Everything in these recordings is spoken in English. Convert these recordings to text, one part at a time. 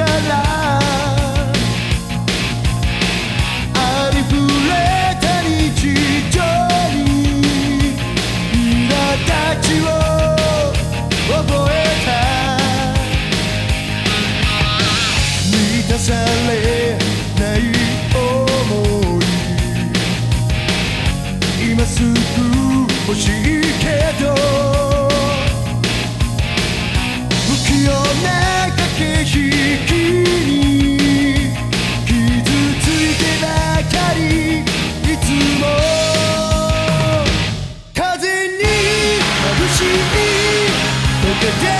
your life good day.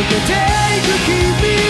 like a day to keep me